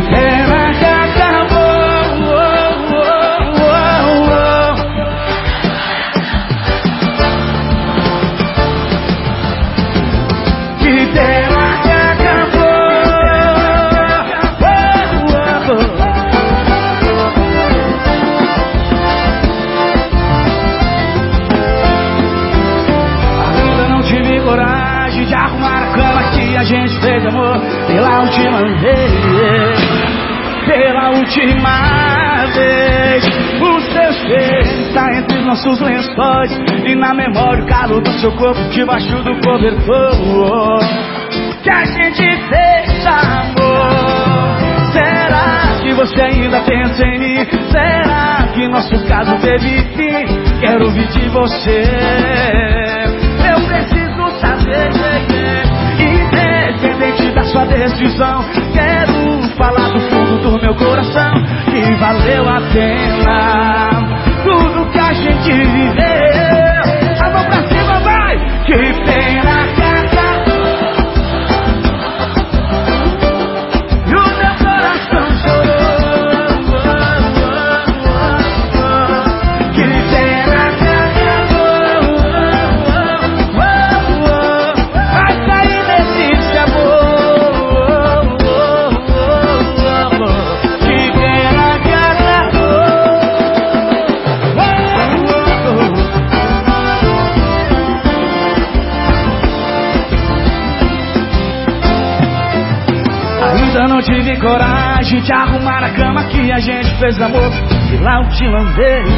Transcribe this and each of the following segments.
Que Ela já acabou. Oh, oh, que ela já acabou. Ainda não tive coragem de arrumar a cama que a gente fez amor e lá eu te vez última vez. O seu cheiro está entre nossos lençóis e na memória o calor do seu corpo debaixo do cobertor. Que a gente fez amor. Será que você ainda pensa em mim? Será que nosso caso teve fim? Quero ouvir de você. Eu preciso saber, independente da sua decisão. Do meu coração que valeu a pena tudo que a gente viveu. Ainda não tive coragem de arrumar a cama que a gente fez amor pela última vez.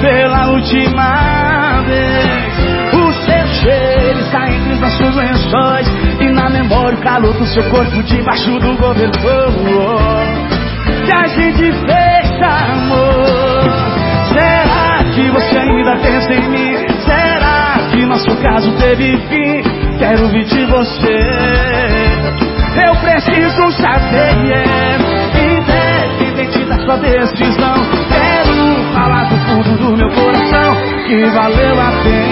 Pela última vez. O seu cheiro está entre os nossos lençóis e na memória o calor do seu corpo debaixo do cobertor. Que a gente fez amor. Será que você ainda pensa em mim? Será que nosso caso teve fim? Quero ouvir de você. Preciso saber, independente da sua decisão. Quero falar do fundo do meu coração que valeu a pena.